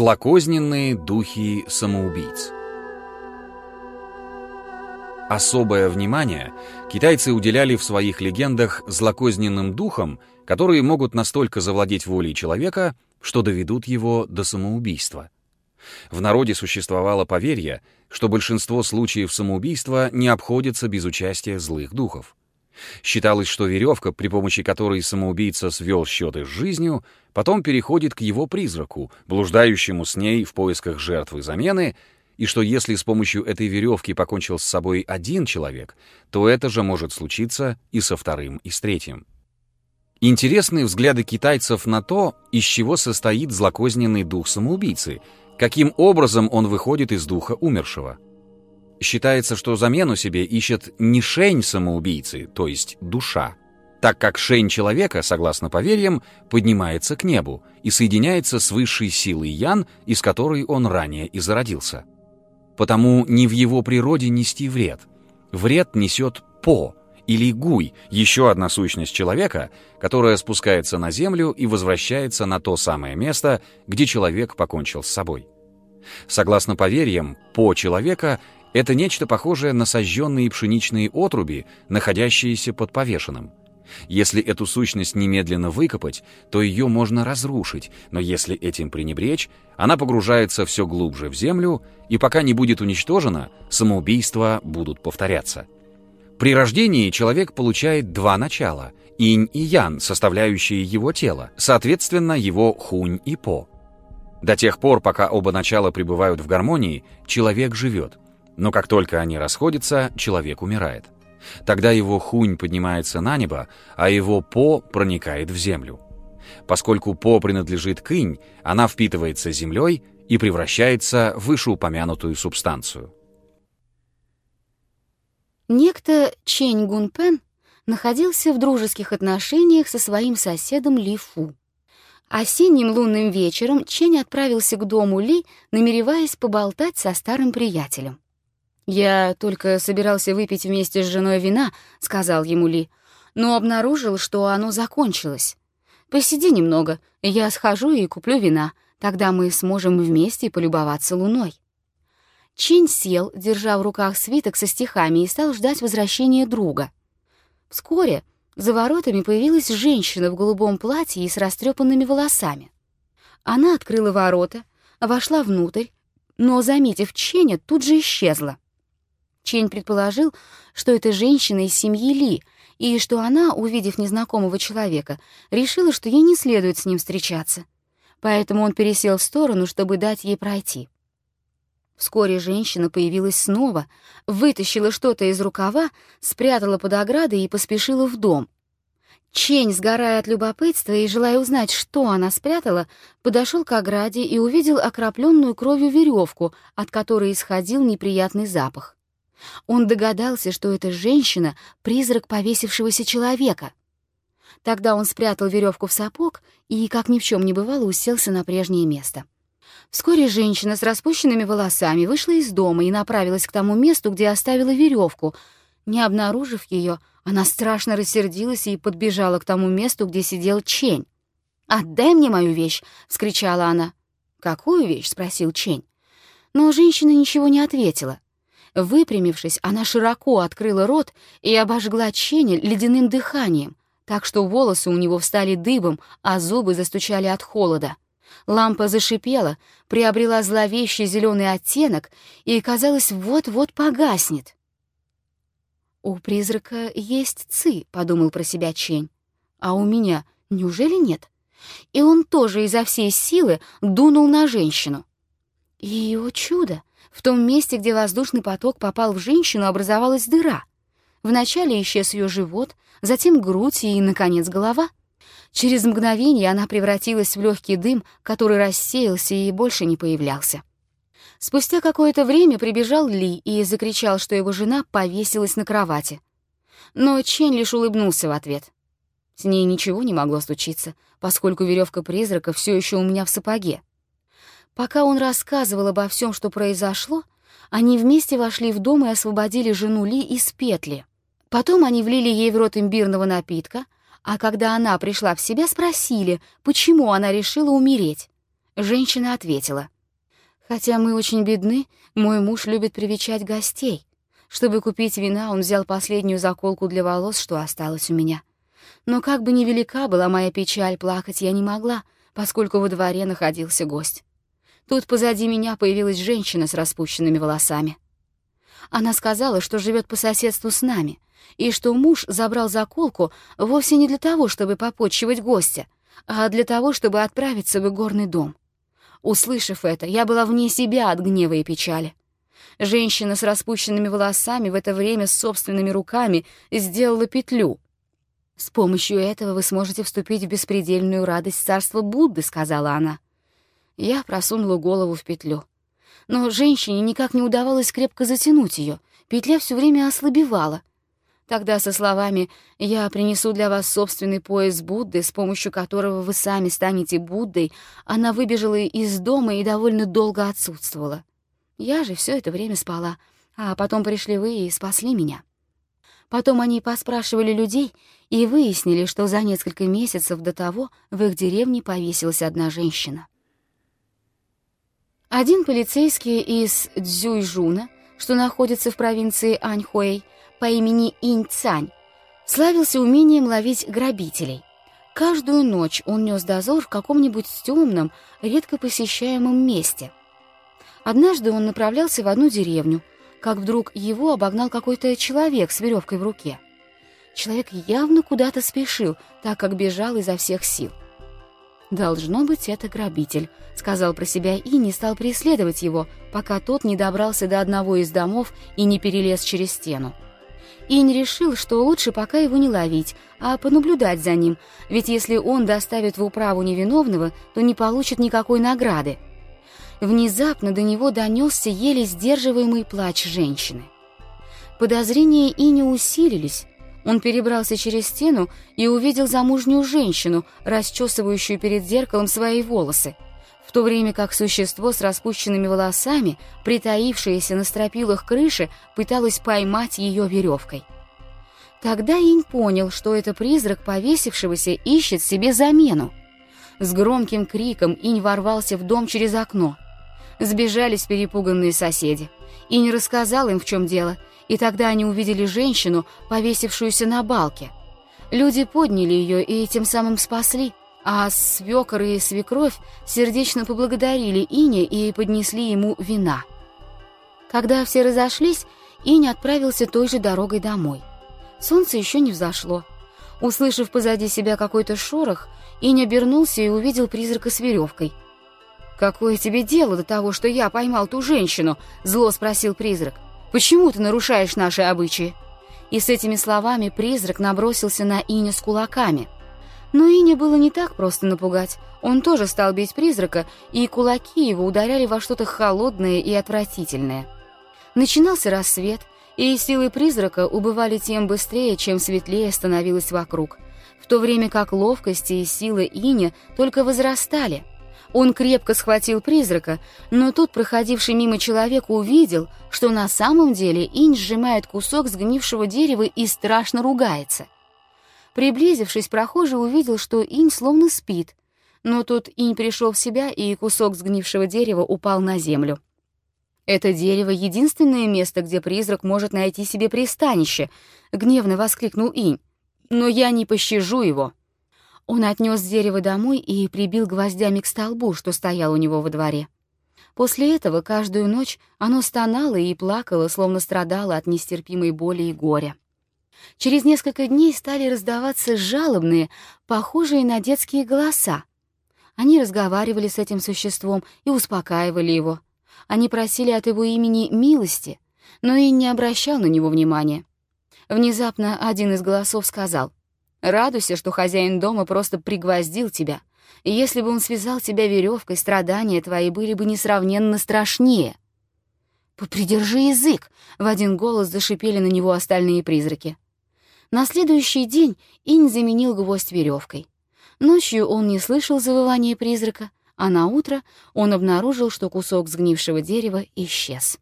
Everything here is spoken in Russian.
Злокозненные духи самоубийц. Особое внимание китайцы уделяли в своих легендах злокозненным духам, которые могут настолько завладеть волей человека, что доведут его до самоубийства. В народе существовало поверье, что большинство случаев самоубийства не обходятся без участия злых духов. Считалось, что веревка, при помощи которой самоубийца свел счеты с жизнью, потом переходит к его призраку, блуждающему с ней в поисках жертвы замены, и что если с помощью этой веревки покончил с собой один человек, то это же может случиться и со вторым, и с третьим. Интересны взгляды китайцев на то, из чего состоит злокозненный дух самоубийцы, каким образом он выходит из духа умершего. Считается, что замену себе ищет не шень самоубийцы, то есть душа, так как шень человека, согласно поверьям, поднимается к небу и соединяется с высшей силой Ян, из которой он ранее и зародился. Потому не в его природе нести вред. Вред несет По или Гуй, еще одна сущность человека, которая спускается на землю и возвращается на то самое место, где человек покончил с собой. Согласно поверьям, По человека это нечто похожее на сожженные пшеничные отруби, находящиеся под повешенным. Если эту сущность немедленно выкопать, то ее можно разрушить, но если этим пренебречь, она погружается все глубже в землю, и пока не будет уничтожена, самоубийства будут повторяться. При рождении человек получает два начала — инь и ян, составляющие его тело, соответственно, его хунь и по. До тех пор, пока оба начала пребывают в гармонии, человек живет — но как только они расходятся, человек умирает. Тогда его хунь поднимается на небо, а его по проникает в землю. Поскольку по принадлежит к инь, она впитывается землей и превращается в вышеупомянутую субстанцию. Некто Чень Гунпен находился в дружеских отношениях со своим соседом Ли Фу. Осенним лунным вечером Чень отправился к дому Ли, намереваясь поболтать со старым приятелем. «Я только собирался выпить вместе с женой вина», — сказал ему Ли, «но обнаружил, что оно закончилось. Посиди немного, я схожу и куплю вина, тогда мы сможем вместе полюбоваться луной». Чинь сел, держа в руках свиток со стихами, и стал ждать возвращения друга. Вскоре за воротами появилась женщина в голубом платье и с растрепанными волосами. Она открыла ворота, вошла внутрь, но, заметив Ченя, тут же исчезла. Чень предположил, что это женщина из семьи Ли, и что она, увидев незнакомого человека, решила, что ей не следует с ним встречаться. Поэтому он пересел в сторону, чтобы дать ей пройти. Вскоре женщина появилась снова, вытащила что-то из рукава, спрятала под оградой и поспешила в дом. Чень, сгорая от любопытства и желая узнать, что она спрятала, подошел к ограде и увидел окропленную кровью веревку, от которой исходил неприятный запах. Он догадался, что эта женщина — призрак повесившегося человека. Тогда он спрятал веревку в сапог и, как ни в чем не бывало, уселся на прежнее место. Вскоре женщина с распущенными волосами вышла из дома и направилась к тому месту, где оставила веревку. Не обнаружив ее, она страшно рассердилась и подбежала к тому месту, где сидел Чень. «Отдай мне мою вещь!» — вскричала она. «Какую вещь?» — спросил Чень. Но женщина ничего не ответила. Выпрямившись, она широко открыла рот и обожгла Ченя ледяным дыханием, так что волосы у него встали дыбом, а зубы застучали от холода. Лампа зашипела, приобрела зловещий зеленый оттенок и, казалось, вот-вот погаснет. «У призрака есть ци», — подумал про себя Чень. «А у меня неужели нет?» И он тоже изо всей силы дунул на женщину. И, о чудо, в том месте, где воздушный поток попал в женщину, образовалась дыра. Вначале исчез ее живот, затем грудь и, наконец, голова. Через мгновение она превратилась в легкий дым, который рассеялся и больше не появлялся. Спустя какое-то время прибежал Ли и закричал, что его жена повесилась на кровати. Но Чен лишь улыбнулся в ответ. С ней ничего не могло случиться, поскольку веревка призрака все еще у меня в сапоге. Пока он рассказывал обо всем, что произошло, они вместе вошли в дом и освободили жену Ли из петли. Потом они влили ей в рот имбирного напитка, а когда она пришла в себя, спросили, почему она решила умереть. Женщина ответила. «Хотя мы очень бедны, мой муж любит привечать гостей. Чтобы купить вина, он взял последнюю заколку для волос, что осталось у меня. Но как бы ни велика была моя печаль, плакать я не могла, поскольку во дворе находился гость. Тут позади меня появилась женщина с распущенными волосами. Она сказала, что живет по соседству с нами, и что муж забрал заколку вовсе не для того, чтобы попотчевать гостя, а для того, чтобы отправиться в игорный дом. Услышав это, я была вне себя от гнева и печали. Женщина с распущенными волосами в это время с собственными руками сделала петлю. «С помощью этого вы сможете вступить в беспредельную радость царства Будды», — сказала она. Я просунула голову в петлю. Но женщине никак не удавалось крепко затянуть ее. Петля все время ослабевала. Тогда со словами «Я принесу для вас собственный пояс Будды, с помощью которого вы сами станете Буддой», она выбежала из дома и довольно долго отсутствовала. Я же все это время спала, а потом пришли вы и спасли меня. Потом они поспрашивали людей и выяснили, что за несколько месяцев до того в их деревне повесилась одна женщина. Один полицейский из Цзюйжуна, что находится в провинции Аньхуэй, по имени Инь Цань, славился умением ловить грабителей. Каждую ночь он нес дозор в каком-нибудь темном, редко посещаемом месте. Однажды он направлялся в одну деревню, как вдруг его обогнал какой-то человек с веревкой в руке. Человек явно куда-то спешил, так как бежал изо всех сил. «Должно быть, это грабитель», — сказал про себя и не стал преследовать его, пока тот не добрался до одного из домов и не перелез через стену. Инь решил, что лучше пока его не ловить, а понаблюдать за ним, ведь если он доставит в управу невиновного, то не получит никакой награды. Внезапно до него донесся еле сдерживаемый плач женщины. Подозрения Иня усилились, он перебрался через стену и увидел замужнюю женщину, расчесывающую перед зеркалом свои волосы, в то время как существо с распущенными волосами, притаившееся на стропилах крыши, пыталось поймать ее веревкой. Тогда Инь понял, что это призрак повесившегося ищет себе замену. С громким криком Инь ворвался в дом через окно. Сбежались перепуганные соседи. Инь рассказал им, в чем дело — и тогда они увидели женщину, повесившуюся на балке. Люди подняли ее и тем самым спасли, а свекор и свекровь сердечно поблагодарили Ине и поднесли ему вина. Когда все разошлись, Иня отправился той же дорогой домой. Солнце еще не взошло. Услышав позади себя какой-то шорох, Иня обернулся и увидел призрака с веревкой. «Какое тебе дело до того, что я поймал ту женщину?» — зло спросил призрак. Почему ты нарушаешь наши обычаи?» И с этими словами призрак набросился на Иня с кулаками. Но Иня было не так просто напугать. Он тоже стал бить призрака, и кулаки его ударяли во что-то холодное и отвратительное. Начинался рассвет, и силы призрака убывали тем быстрее, чем светлее становилось вокруг, в то время как ловкости и силы Иня только возрастали — он крепко схватил призрака, но тут проходивший мимо человек увидел, что на самом деле Инь сжимает кусок сгнившего дерева и страшно ругается. Приблизившись, прохожий увидел, что Инь словно спит, но тут Инь пришел в себя, и кусок сгнившего дерева упал на землю. «Это дерево — единственное место, где призрак может найти себе пристанище», — гневно воскликнул Инь. «Но я не пощажу его». Он отнес дерево домой и прибил гвоздями к столбу, что стоял у него во дворе. После этого каждую ночь оно стонало и плакало, словно страдало от нестерпимой боли и горя. Через несколько дней стали раздаваться жалобные, похожие на детские голоса. Они разговаривали с этим существом и успокаивали его. Они просили от его имени милости, но и не обращал на него внимания. Внезапно один из голосов сказал — Радуйся, что хозяин дома просто пригвоздил тебя. И если бы он связал тебя веревкой, страдания твои были бы несравненно страшнее. «Попридержи язык!» — в один голос зашипели на него остальные призраки. На следующий день Инь заменил гвоздь веревкой. Ночью он не слышал завывания призрака, а на утро он обнаружил, что кусок сгнившего дерева исчез.